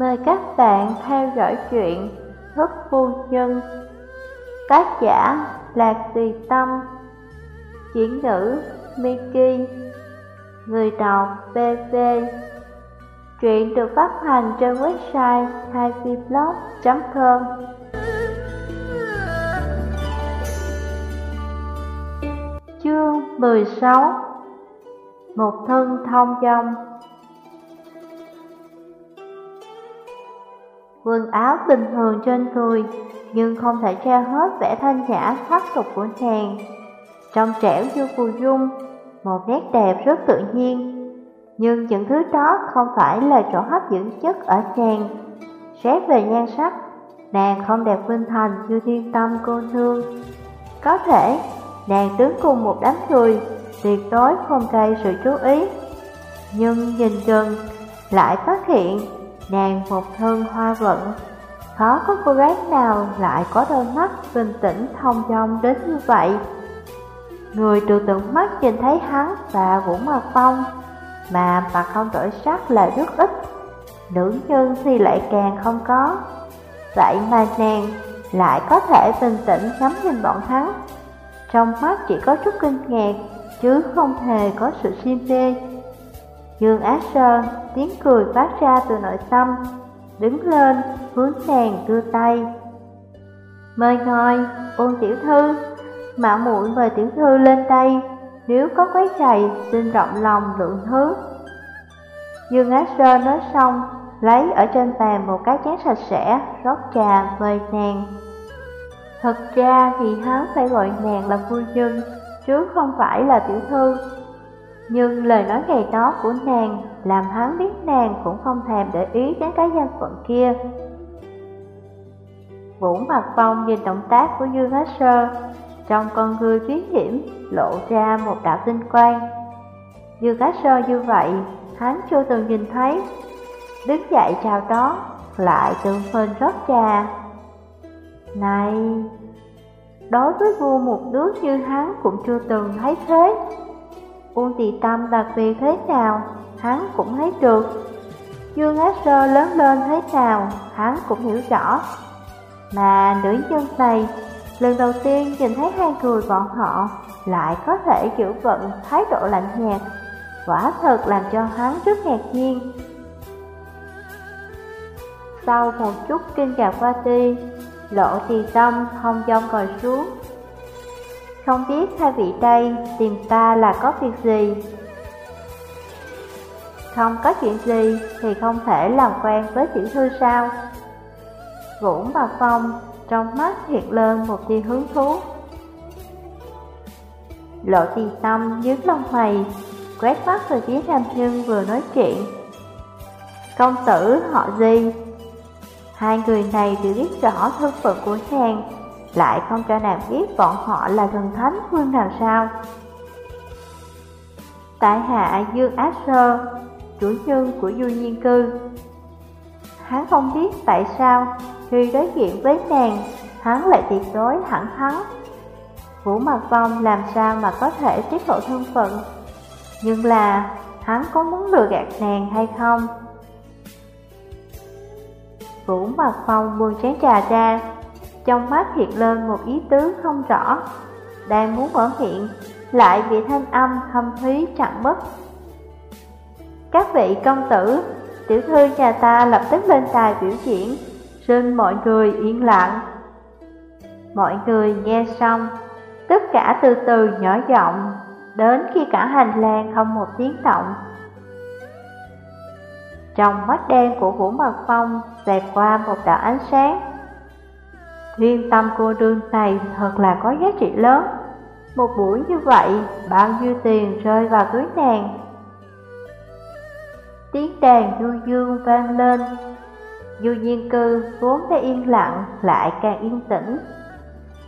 Mời các bạn theo dõi chuyện Thức Phu Nhân. Tác giả Lạc Tùy Tâm. Chuyển ngữ Miki. Người đọc BV Truyện được phát hành trên website happyblog.com Chương 16 Một thân thông dong. Quần áo bình thường trên người, Nhưng không thể che hết vẻ thanh nhã thoát tục của nàng Trong trẻo như phù dung, Một nét đẹp rất tự nhiên. Nhưng những thứ đó không phải là chỗ hấp dẫn chất ở nàng Xét về nhan sắc, Nàng không đẹp khuynh thành như thiên tâm cô nương. Có thể, nàng đứng cùng một đám người, Tuyệt đối không gây sự chú ý. Nhưng nhìn gần, lại phát hiện Nàng một thân hoa vận Khó có cô gái nào lại có đôi mắt bình tĩnh thông dong đến như vậy? Người từ tận mắt nhìn thấy hắn và Vũ Mạc Phong, Mà mà không đổi sắc là rất ít. Nữ nhân thì lại càng không có. Vậy mà nàng lại có thể bình tĩnh ngắm nhìn bọn hắn. Trong mắt chỉ có chút kinh ngạc, Chứ không hề có sự sim mê. Dương Á Sơn tiếng cười phát ra từ nội tâm Đứng lên hướng nàng đưa tay. Mời ngồi, ôn tiểu thư Mạo muội mời tiểu thư lên đây Nếu có quấy rầy xin rộng lòng lượng thứ. Dương Á Sơn nói xong Lấy ở trên bàn một cái chén sạch sẽ Rót trà mời nàng. Thật ra thì hắn phải gọi nàng là phu nhân Chứ không phải là tiểu thư nhưng lời nói ngày đó của nàng làm hắn biết nàng cũng không thèm để ý đến cái danh phận kia. Vũ Mặt Phong nhìn động tác của Dương Hách Sơ, trong con ngươi biến hiểm lộ ra một đạo tinh quang. Dương Hách Sơ như vậy, hắn chưa từng nhìn thấy. Đứng dậy chào đó, lại tự mình rót trà. Này, đối với vua một nước như hắn cũng chưa từng thấy thế. Uông tỳ tâm đặc biệt thế nào, hắn cũng thấy được. Dương Ác Sơ lớn lên thế nào, hắn cũng hiểu rõ. Mà nữ nhân này, lần đầu tiên nhìn thấy hai người bọn họ lại có thể giữ vận thái độ lạnh nhạt, quả thật làm cho hắn rất ngạc nhiên. Sau một chút kinh ngạc qua đi, lộ tì tâm không dông ngồi xuống, không biết hai vị đây tìm ta là có việc gì? Không có chuyện gì thì không thể làm quen với tiểu thư sao? Vũ và Phong trong mắt hiện lên một tia hứng thú. Lộ tì tâm dưới lông mày, Quét mắt về phía nam nhân vừa nói chuyện. Công tử họ gì? Hai người này đều biết rõ thân phận của nàng lại không cho nàng biết bọn họ là thần thánh phương nào sao. Tại hạ Dương Ác Sơ, chủ nhân của Du Nhiên Cư. Hắn không biết tại sao khi đối diện với nàng, hắn lại tuyệt đối thẳng thắn. Vũ Mạc Phong làm sao mà có thể tiết lộ thân phận, nhưng là hắn có muốn lừa gạt nàng hay không? Vũ Mạc Phong buông chén trà ra, trong mắt hiện lên một ý tứ không rõ. Đang muốn mở miệng, Lại bị thanh âm thâm thúy chặn mất. Các vị công tử, Tiểu thư nhà ta lập tức lên tài biểu diễn, Xin mọi người yên lặng. Mọi người nghe xong, Tất cả từ từ nhỏ giọng, Đến khi cả hành lang không một tiếng động. Trong mắt đen của Vũ Mật Phong, Xẹt qua một đạo ánh sáng. Riêng tâm cô đương này thật là có giá trị lớn. Một buổi như vậy, bao nhiêu tiền rơi vào túi nàng? Tiếng đàn du dương vang lên. Du nhiên cư vốn đã yên lặng lại càng yên tĩnh.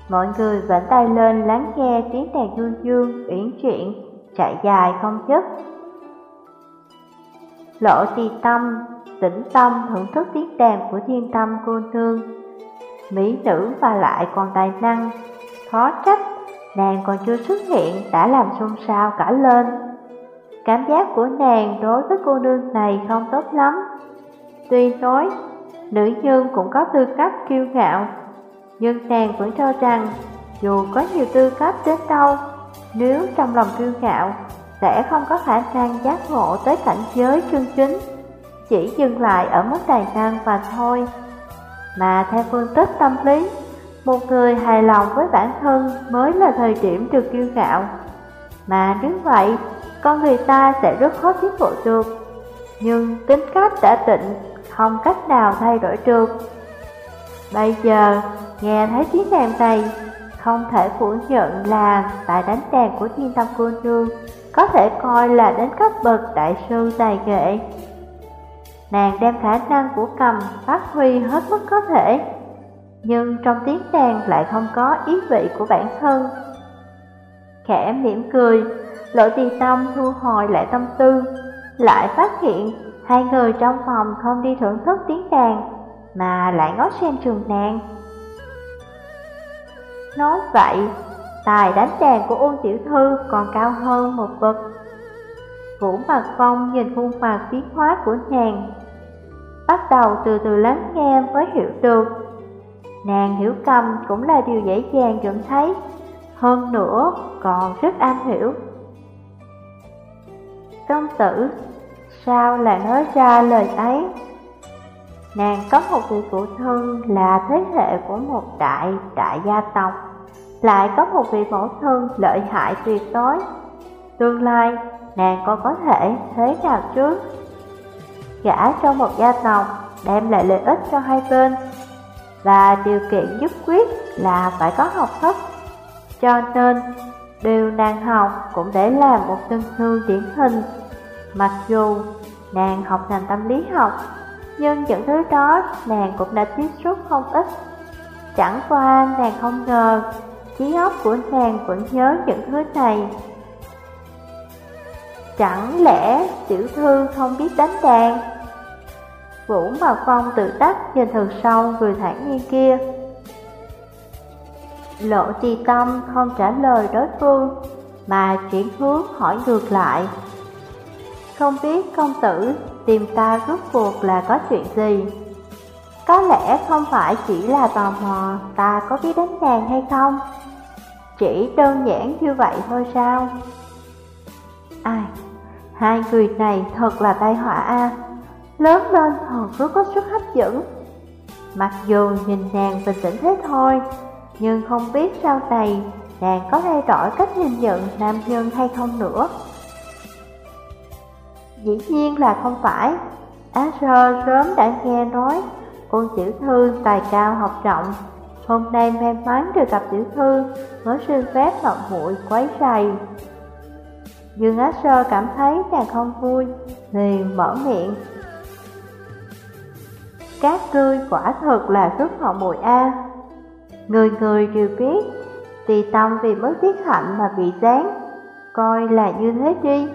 Mọi người vẫn tay lên lắng nghe tiếng đàn du dương uyển chuyển chạy dài không dứt. Lộ tì tâm, tĩnh tâm thưởng thức tiếng đàn của thiên tâm cô nương mỹ nữ và lại còn tài năng. Khó trách, nàng còn chưa xuất hiện đã làm xôn xao cả lên. Cảm giác của nàng đối với cô nương này không tốt lắm. Tuy nói, nữ nhân cũng có tư cách kiêu ngạo, nhưng nàng vẫn cho rằng dù có nhiều tư cách đến đâu, nếu trong lòng kiêu ngạo, sẽ không có khả năng giác ngộ tới cảnh giới chân chính, chỉ dừng lại ở mức tài năng và thôi. Mà theo phân tích tâm lý, một người hài lòng với bản thân mới là thời điểm được kiêu ngạo. Mà nếu vậy, con người ta sẽ rất khó thuyết phục được. Nhưng tính cách đã định, không cách nào thay đổi được. Bây giờ, nghe thấy tiếng đàn này, không thể phủ nhận là tại đánh đàn của thiên tâm cô nương có thể coi là đến cấp bậc đại sư tài nghệ. Nàng đem khả năng của cầm phát huy hết mức có thể, nhưng trong tiếng đàn lại không có ý vị của bản thân. Khẽ mỉm cười, lộ tì tâm thu hồi lại tâm tư, lại phát hiện hai người trong phòng không đi thưởng thức tiếng đàn, mà lại ngó xem trường nàng. Nói vậy, tài đánh đàn của Uông Tiểu Thư còn cao hơn một bậc. Vũ Mạc Phong nhìn khuôn mặt biến hóa của nàng, bắt đầu từ từ lắng nghe mới hiểu được. Nàng hiểu cầm cũng là điều dễ dàng nhận thấy, hơn nữa còn rất am hiểu. Công tử, sao lại nói ra lời ấy? Nàng có một vị phụ thân là thế hệ của một đại đại gia tộc lại có một vị mẫu thân lợi hại tuyệt đối. Tương lai, nàng còn có thể thế nào chứ? Gã cho một gia tộc đem lại lợi ích cho hai bên, và điều kiện nhất quyết là phải có học thức. Cho nên, điều nàng học cũng để làm một tương thư điển hình. Mặc dù nàng học ngành tâm lý học, nhưng những thứ đó nàng cũng đã tiếp xúc không ít. Chẳng qua nàng không ngờ trí óc của nàng vẫn nhớ những thứ này. Chẳng lẽ tiểu thư không biết đánh đàn? Vũ Mạc Phong tự đắc nhìn thật sâu người thản nhiên kia. Lộ trì tâm không trả lời đối phương, mà chuyển hướng hỏi ngược lại. Không biết công tử tìm ta rốt cuộc là có chuyện gì? Có lẽ không phải chỉ là tò mò ta có biết đánh đàn hay không? Chỉ đơn giản như vậy thôi sao? Ai? Hai người này thật là tai họa a. Lớn lên thật rất có sức hấp dẫn. Mặc dù nhìn nàng bình tĩnh thế thôi, Nhưng không biết sau này nàng có thay đổi cách nhìn nhận nam nhân hay không nữa. Dĩ nhiên là không phải. Á sơ sớm đã nghe nói Ôn tiểu thư tài cao học trọng Hôm nay may mắn được gặp tiểu thư, Mới xin phép ngọc muội quấy rầy. Dương Á Sơ cảm thấy nàng không vui Liền mở miệng. Các ngươi quả thật là rất họ mùi A. Người người đều biết Tì tâm vì mất tiết hạnh mà bị gián Coi là như thế đi.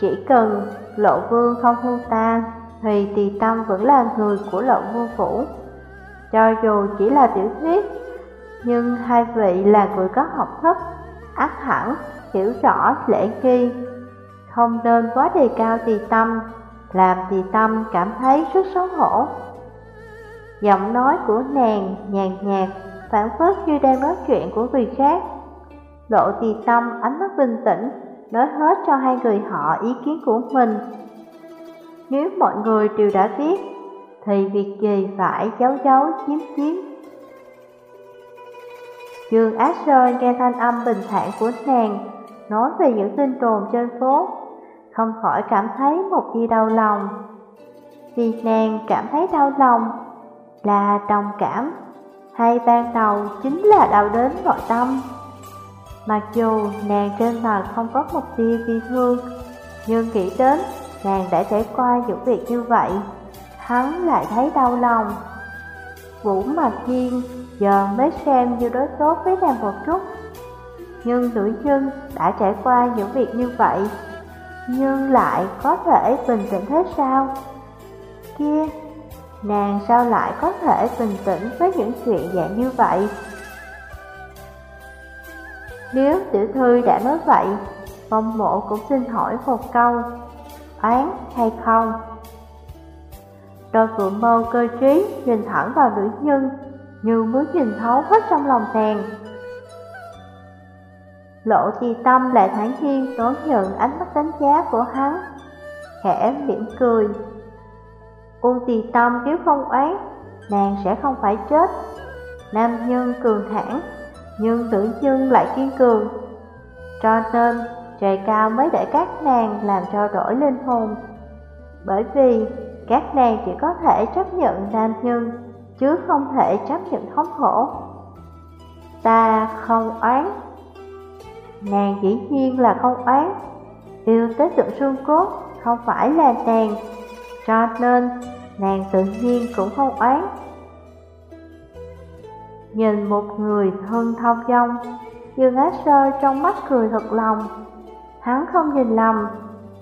Chỉ cần lộ vương không hôn ta Thì Tì tâm vẫn là người của lộ vương phủ. Cho dù chỉ là tiểu thuyết, nhưng hai vị là người có học thức, ác hẳn, hiểu rõ lễ nghi, không nên quá đề cao tỳ tâm, làm tỳ tâm cảm thấy rất xấu hổ. Giọng nói của nàng nhàn nhạt, phản phất như đang nói chuyện của người khác. Lộ tỳ tâm ánh mắt bình tĩnh, nói hết cho hai người họ ý kiến của mình. Nếu mọi người đều đã biết thì việc gì phải giấu giấu chiếm chiếm. Dương Á Sơ nghe thanh âm bình thản của nàng, nói về những tin đồn trên phố, không khỏi cảm thấy một gì đau lòng. Vì nàng cảm thấy đau lòng là đồng cảm, hay ban đầu chính là đau đến nội tâm. Mặc dù nàng trên mặt không có một tia bi thương, nhưng nghĩ đến nàng đã trải qua những việc như vậy hắn lại thấy đau lòng. Vũ Mạc Duyên giờ mới xem như đối tốt với nàng một chút. Nhưng nữ nhân đã trải qua những việc như vậy, nhưng lại có thể bình tĩnh thế sao? Kia, nàng sao lại có thể bình tĩnh với những chuyện dạng như vậy? Nếu tiểu thư đã nói vậy, phong mộ cũng xin hỏi một câu, oán hay không? Đôi vượng mâu cơ trí nhìn thẳng vào nữ nhân Như muốn nhìn thấu hết trong lòng nàng Lộ trì tâm lại thản nhiên đón nhận ánh mắt đánh giá của hắn. Khẽ mỉm cười. Uông trì tâm nếu không oán Nàng sẽ không phải chết. Nam nhân cường thẳng Nhưng nữ nhân lại kiên cường. Cho nên, trời cao mới để các nàng làm trao đổi linh hồn. Bởi vì, các nàng chỉ có thể chấp nhận nam nhân, Chứ không thể chấp nhận thống khổ. Ta không oán. Nàng dĩ nhiên là không oán. Yêu tới tượng xương cốt không phải là nàng, Cho nên nàng tự nhiên cũng không oán. Nhìn một người thân thông dong Dương Á Sơ trong mắt cười thật lòng. Hắn không nhìn lầm,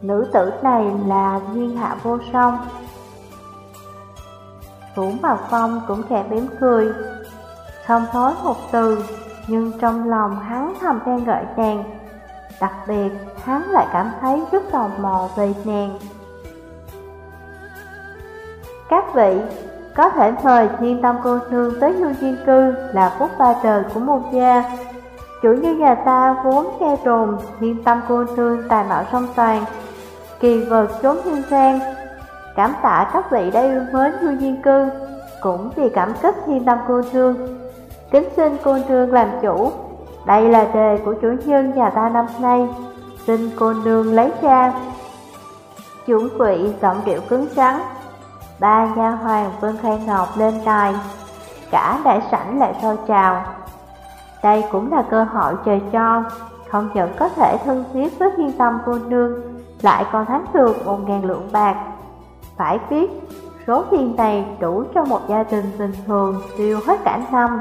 Nữ tử này là duyên hạ vô song. Thủ Mạc Phong cũng khẽ mỉm cười, Không nói một từ. Nhưng trong lòng hắn thầm khen ngợi nàng, Đặc biệt hắn lại cảm thấy rất tò mò về nàng. Các vị, có thể mời thiên tâm cô nương tới hương duyên cư là phúc ba trời của môn gia. Chủ nhân nhà ta vốn nghe đồn thiên tâm cô nương tài mạo song toàn, Kỳ vật trốn thiên sang Cảm tạ các vị đã yêu mến hương duyên cư, Cũng vì cảm kích thiên tâm cô nương. Kính xin cô nương làm chủ. Đây là đề của chủ nhân nhà ta năm nay. Xin cô nương lấy ra Chủ vị giọng điệu cứng rắn. Ba nha hoàng Vân Khai Ngọc lên đài. Cả đại sảnh lại thôi trào. Đây cũng là cơ hội trời cho. Không những có thể thân thiết với thiên tâm cô nương, Lại còn thắng được một ngàn lượng bạc. Phải biết Số tiền này đủ cho một gia đình bình thường tiêu hết cả năm.